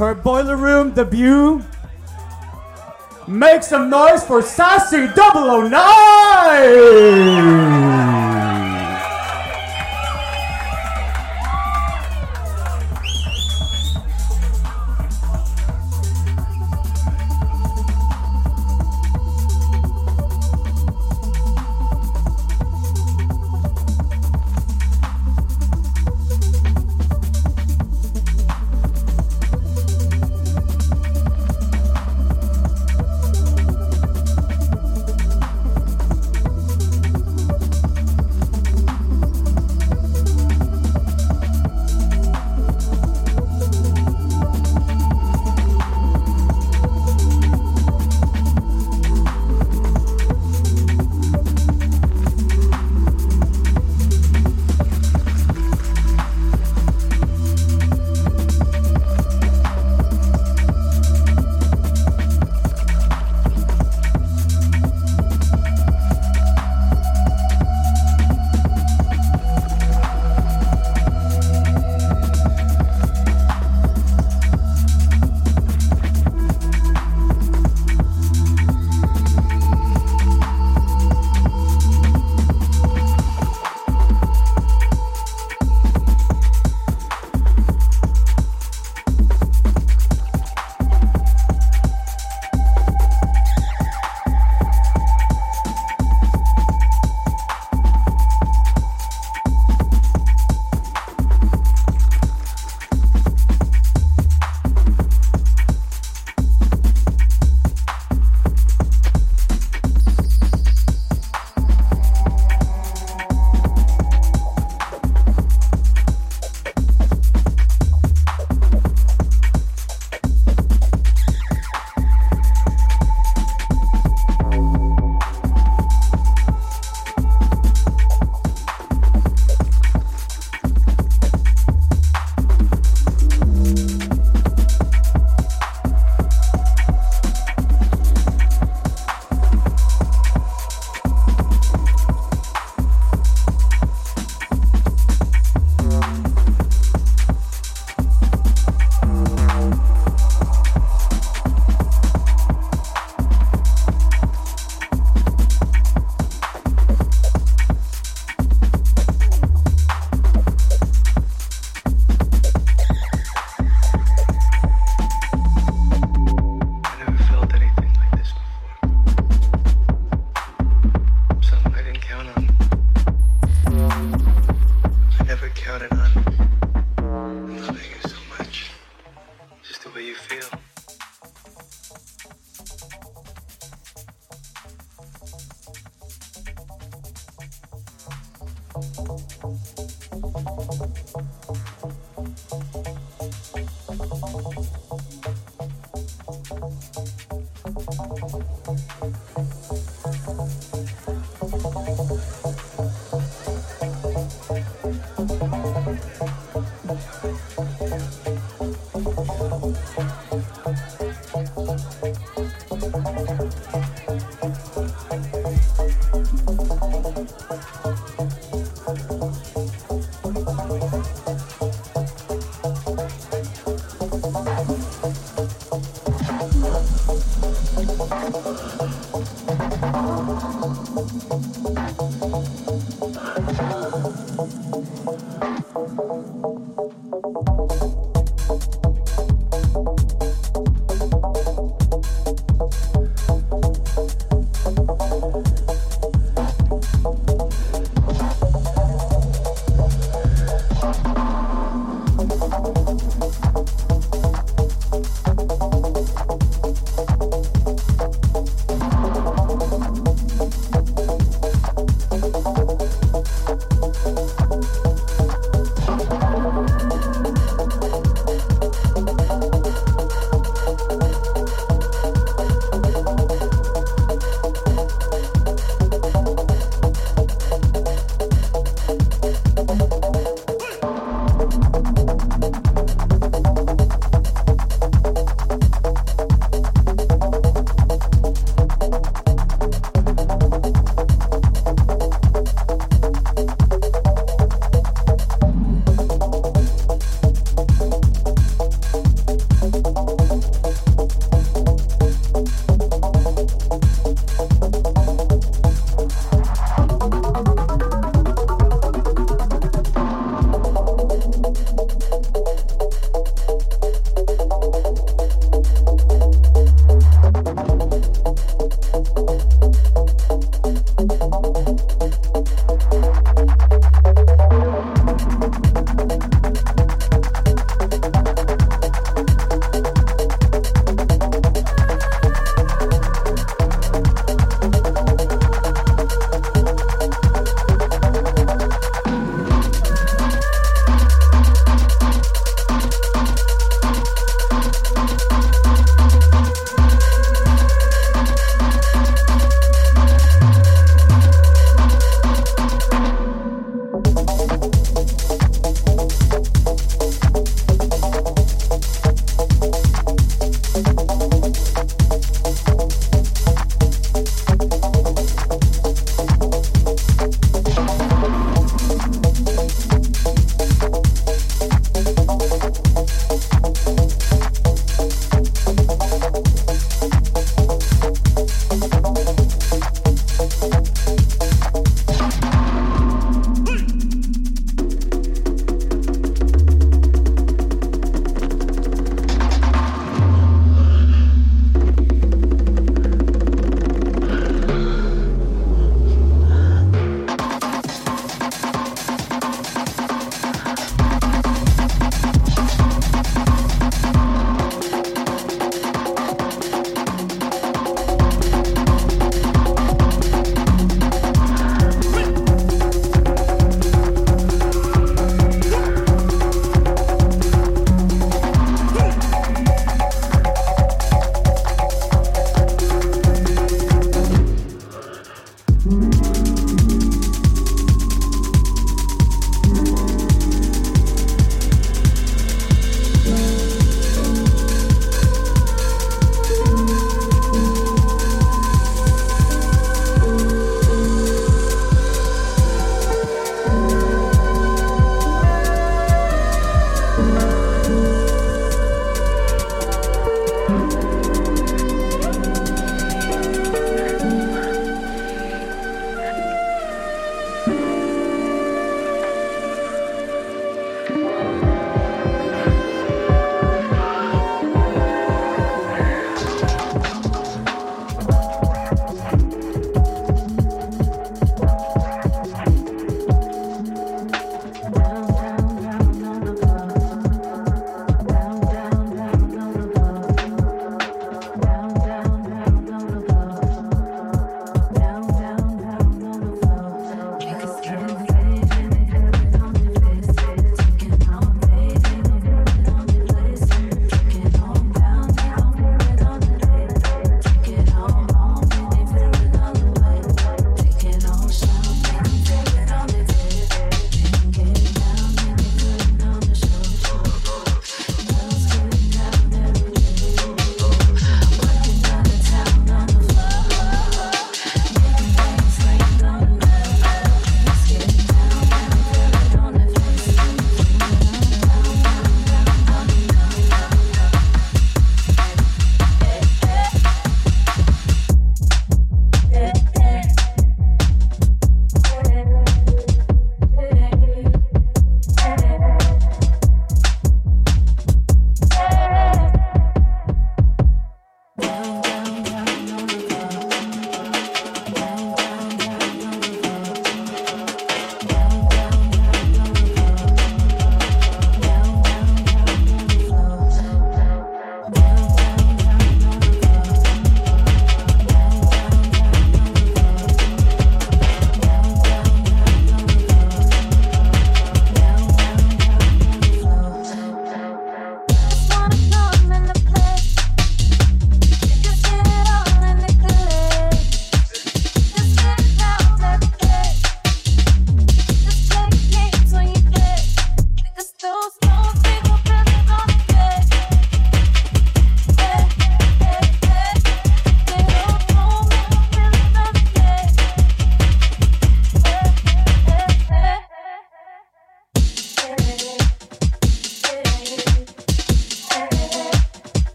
her boiler room debut. Make some noise for Sassy 009! Thank you.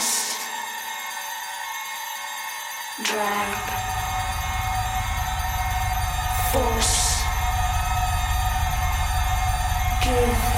Fast. Drag. Force. Give.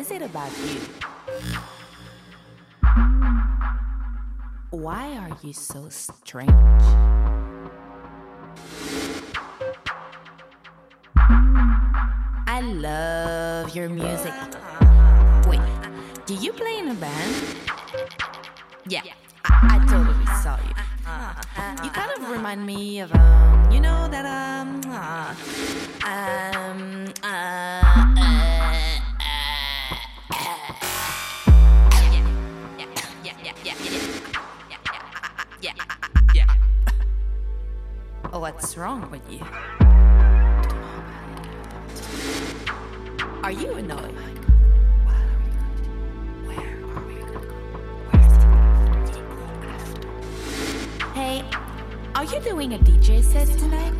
Is it about you? Why are you so strange? I love your music. Wait, do you play in a band? Yeah, I, I totally saw you. You kind of remind me of um, you know that um, uh, um, uh, uh, What's wrong with you? Are you annoyed? Hey, are you doing a DJ set tonight?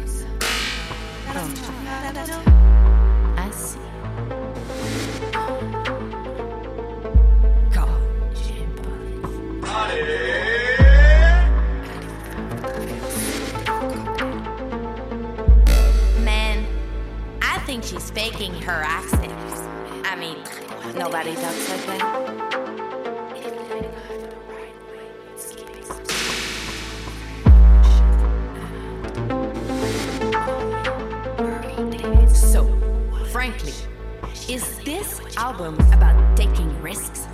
About taking risks?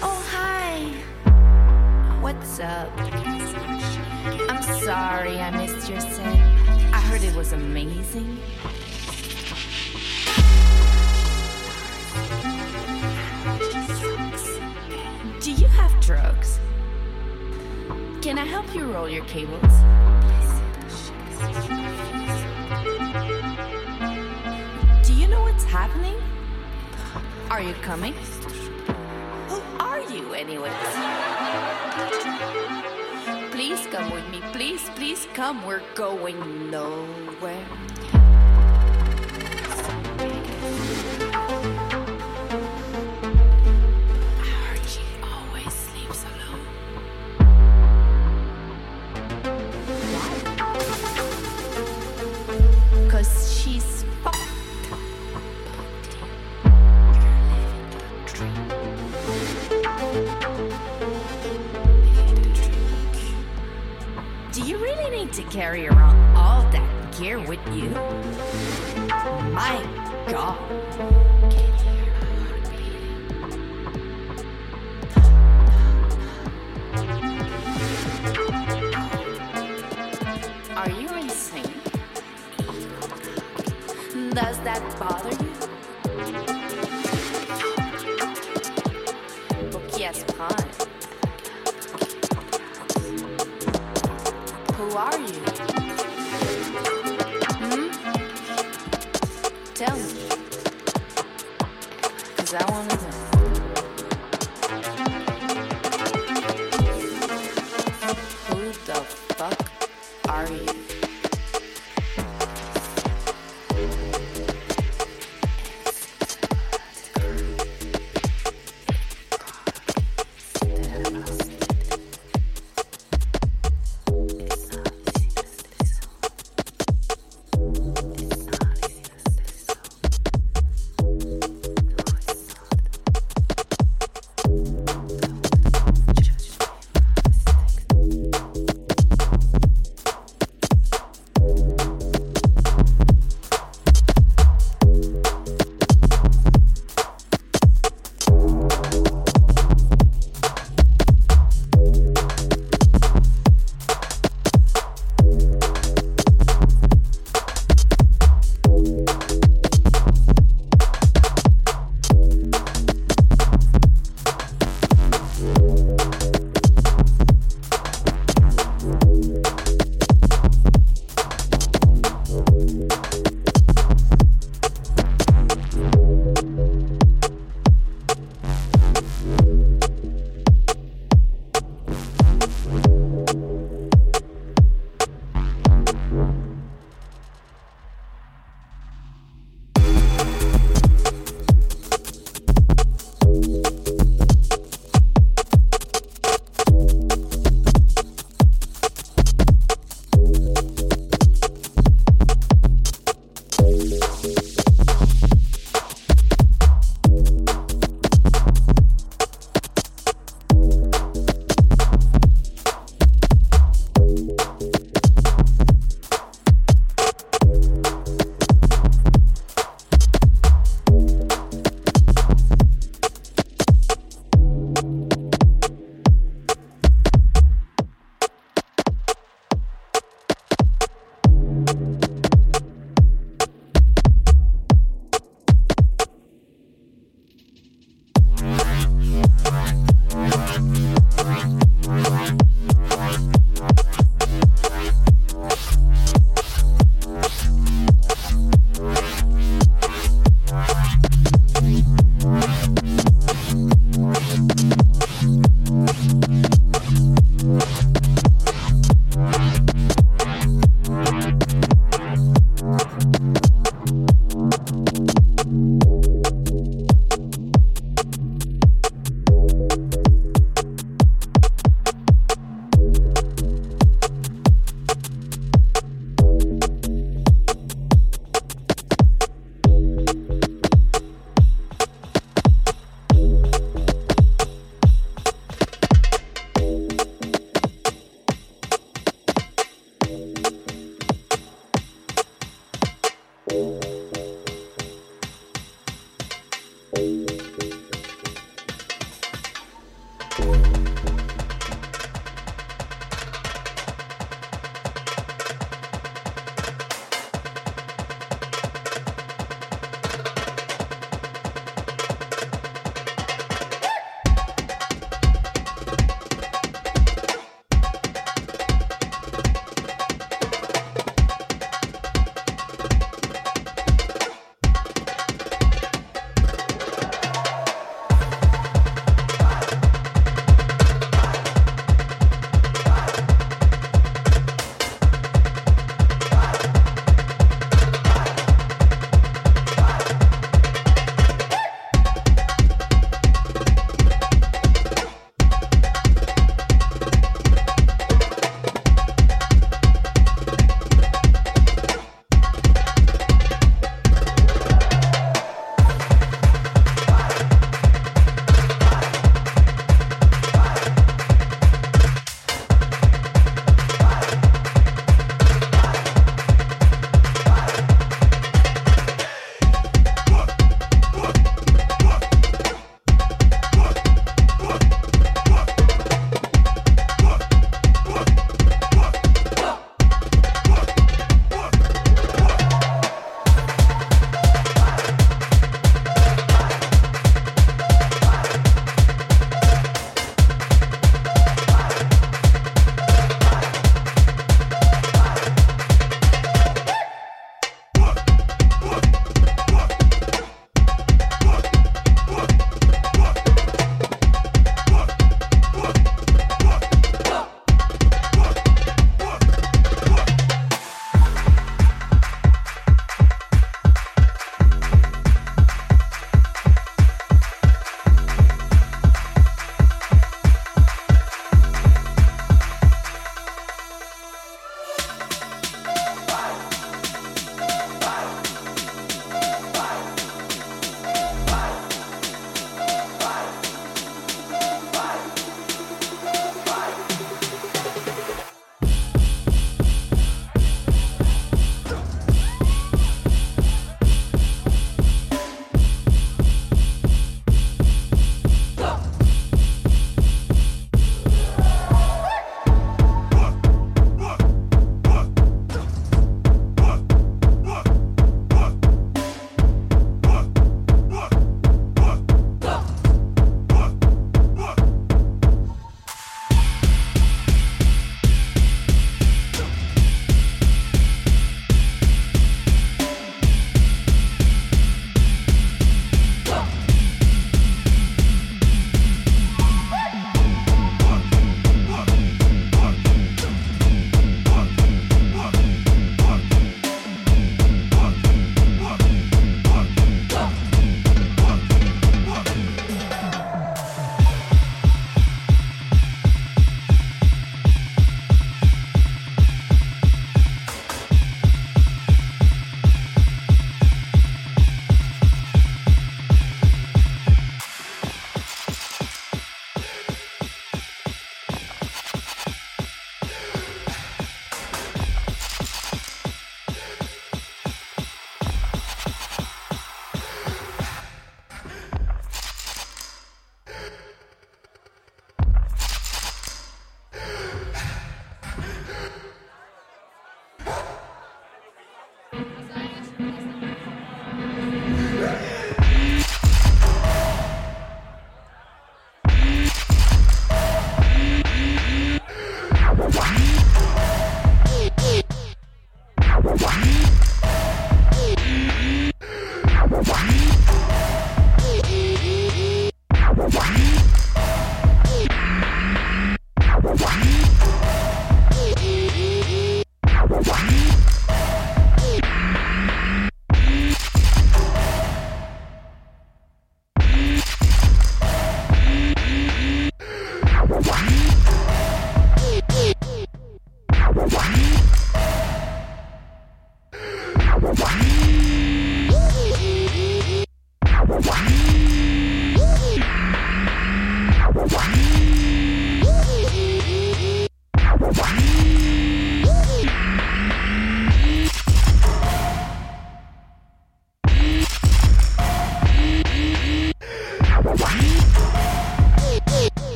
Oh, hi. What's up? I'm sorry I missed your set. I heard it was amazing. Do you have drugs? Can I help you roll your cables? Are you coming? Who are you, anyways? Please come with me. Please, please come. We're going nowhere. Carry around all that gear with you? My god.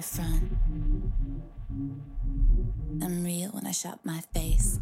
I front. I'm real when I shop my face.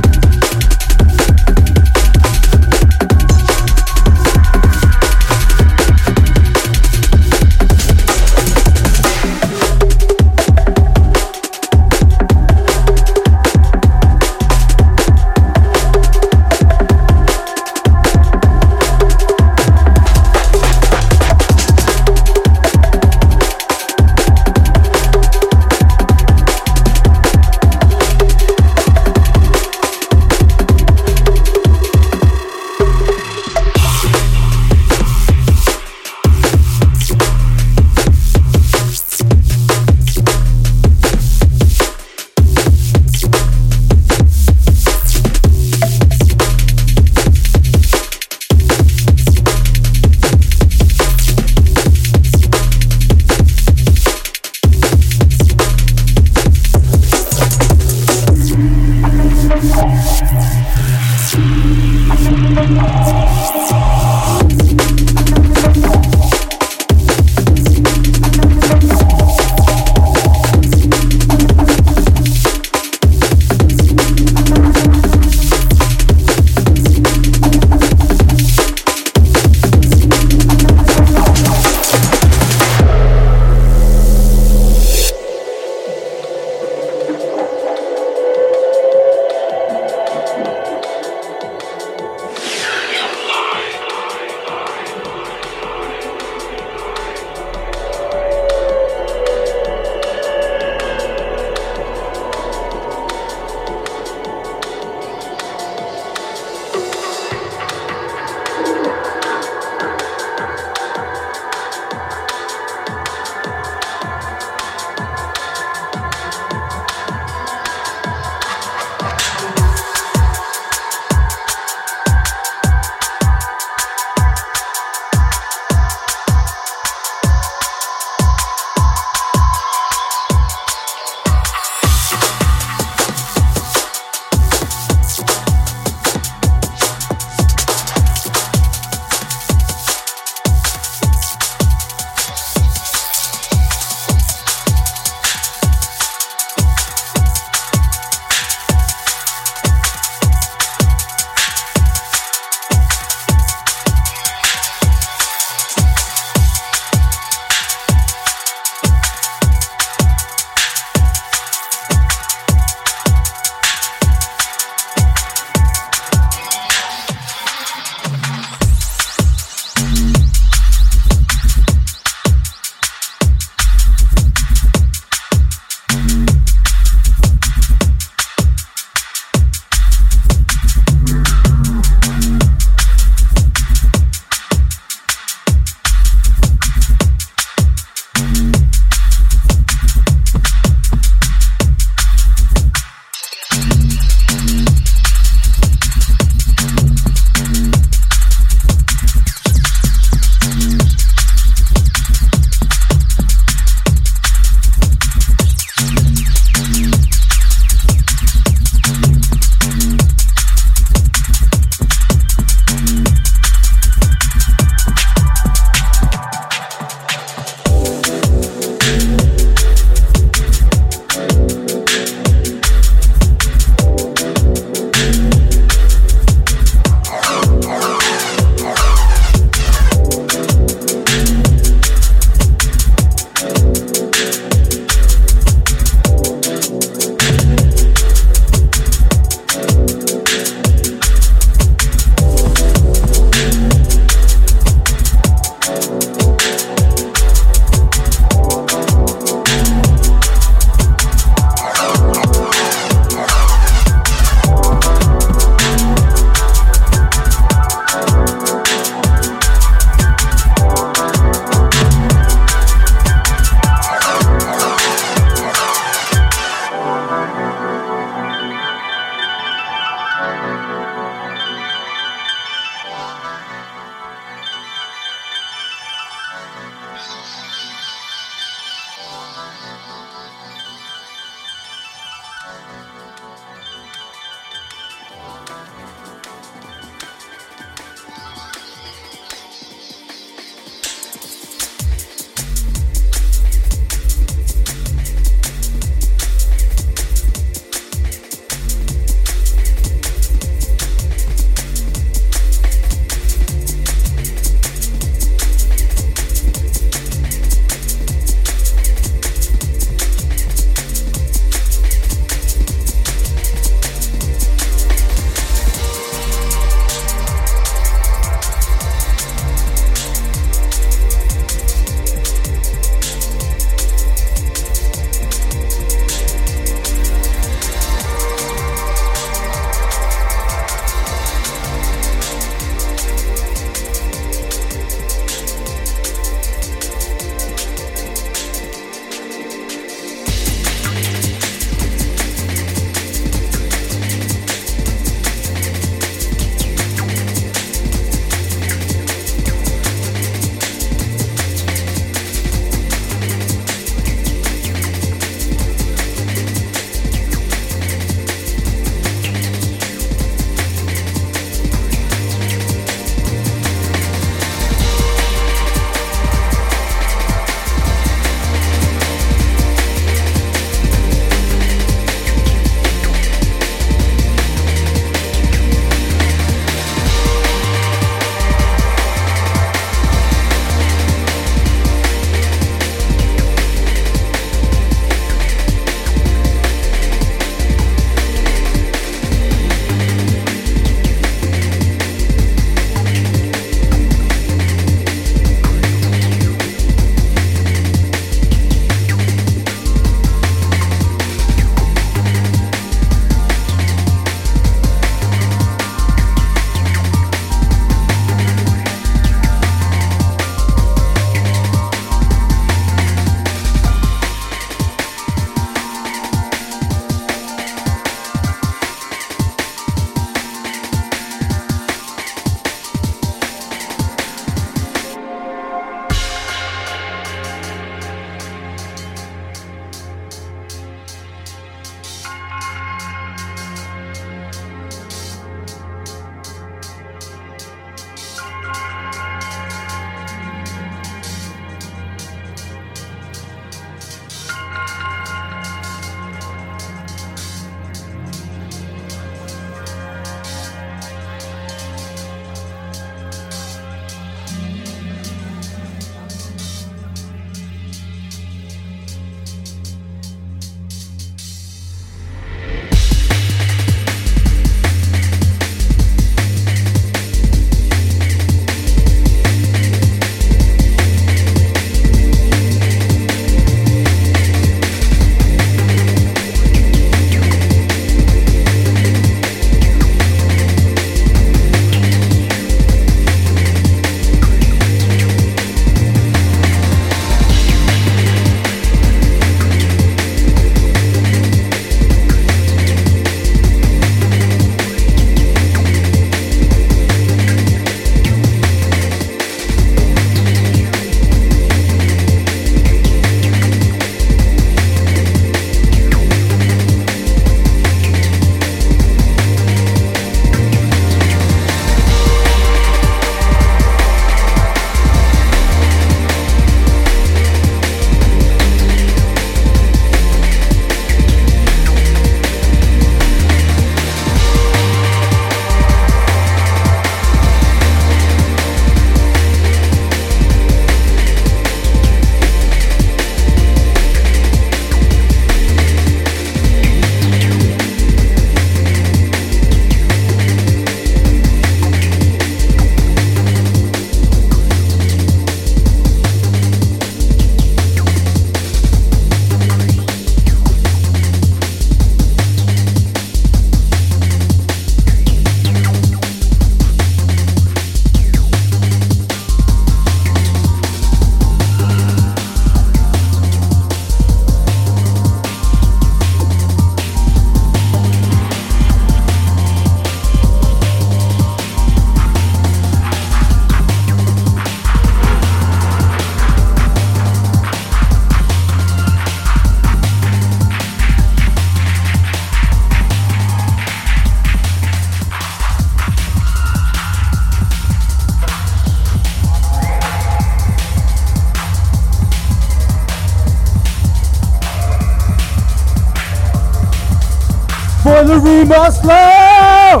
Room Oslo.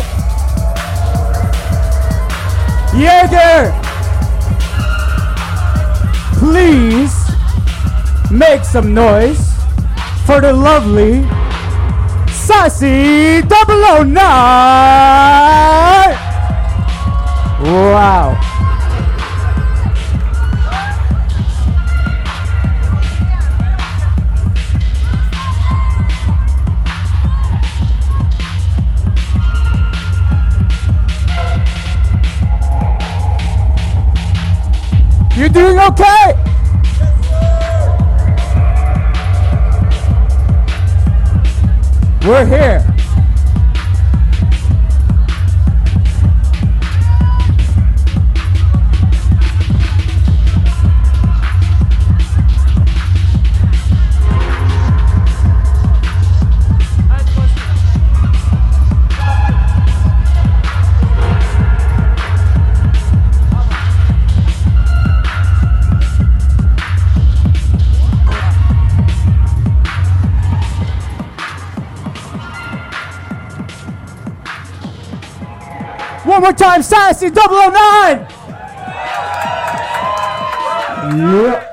Jaeger, please make some noise for the lovely Sassy 009. Wow. Doing okay? We're here. More time, Sassy 009! Yeah.